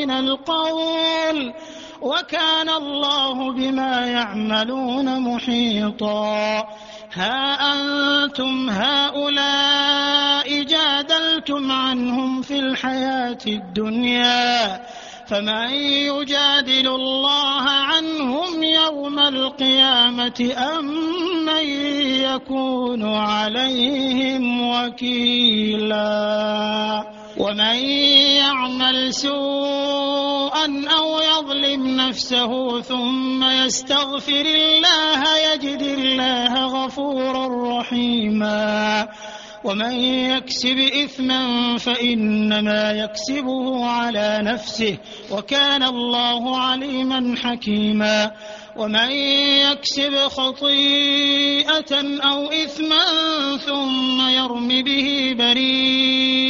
من القول وكان الله بما يعملون محيطا. ها أنتم هؤلاء جادلتم عنهم في الحياة الدنيا فمن يجادل الله عنهم يوم القيامة أم من يكون عليهم وكيلا؟ ومن يعمل سوءا أو يظلم نفسه ثم يستغفر الله يجد الله غفورا رحيما. ومن يكسب إثما فإنما يكسبه على نفسه وكان الله عليما حكيما. ومن يكسب خطيئة أو إثما ثم يرم به بريئا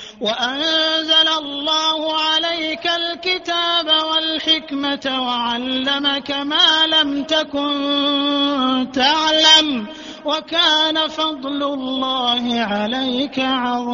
وأنزل الله عليك الكتاب والحكمة وعلمك ما لم تكن تعلم وكان فضل الله عليك عظيما